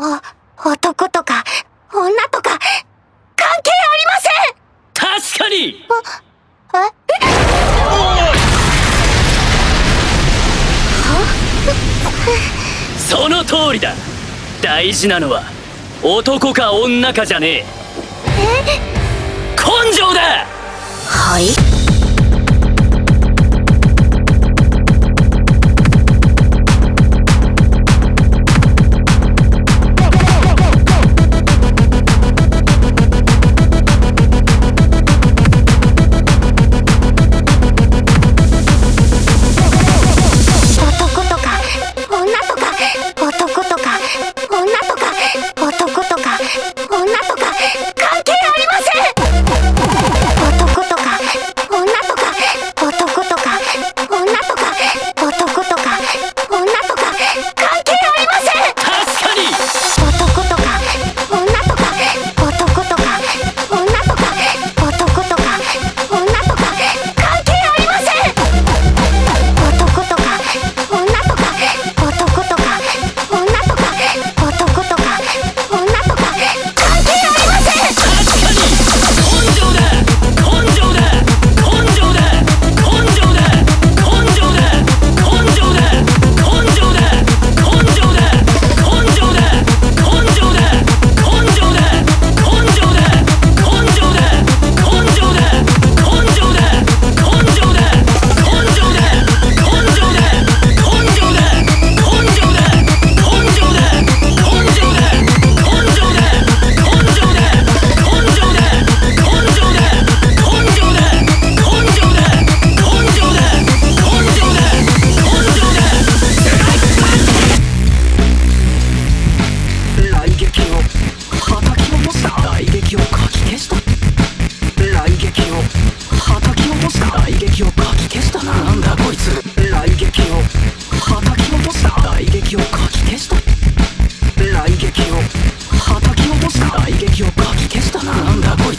お、男とか、女とか、関係ありません！確かに！あ、え？その通りだ。大事なのは男か女かじゃねえ。え？根性だ！はい？Okay.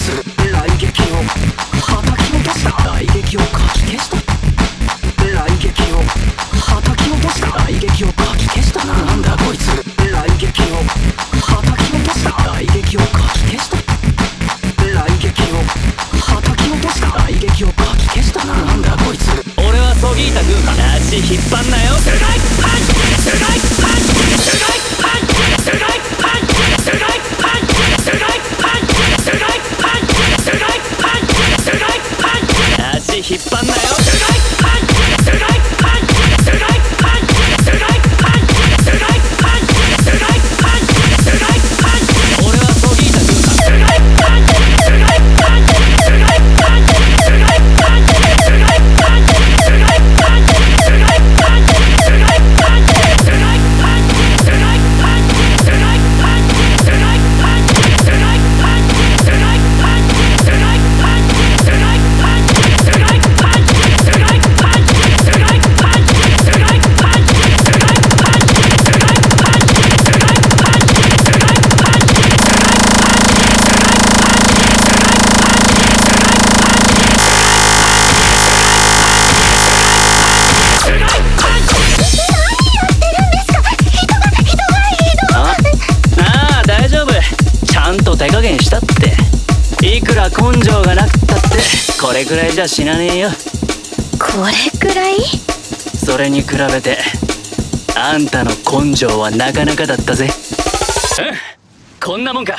す雷撃を叩き落とした雷撃をかき消した雷撃を叩き落とした雷撃をかき消したなんだこいつ雷撃を叩き落とした雷撃をかき消した雷撃を叩き落とした雷撃をかき消したなんだこいつ俺はそぎいた軍かな。足引っ張んなよ。ら根性がなくったって。これくらいじゃ死なねえよ。これくらい？それに比べてあんたの根性はなかなかだったぜ。うんこんなもんか。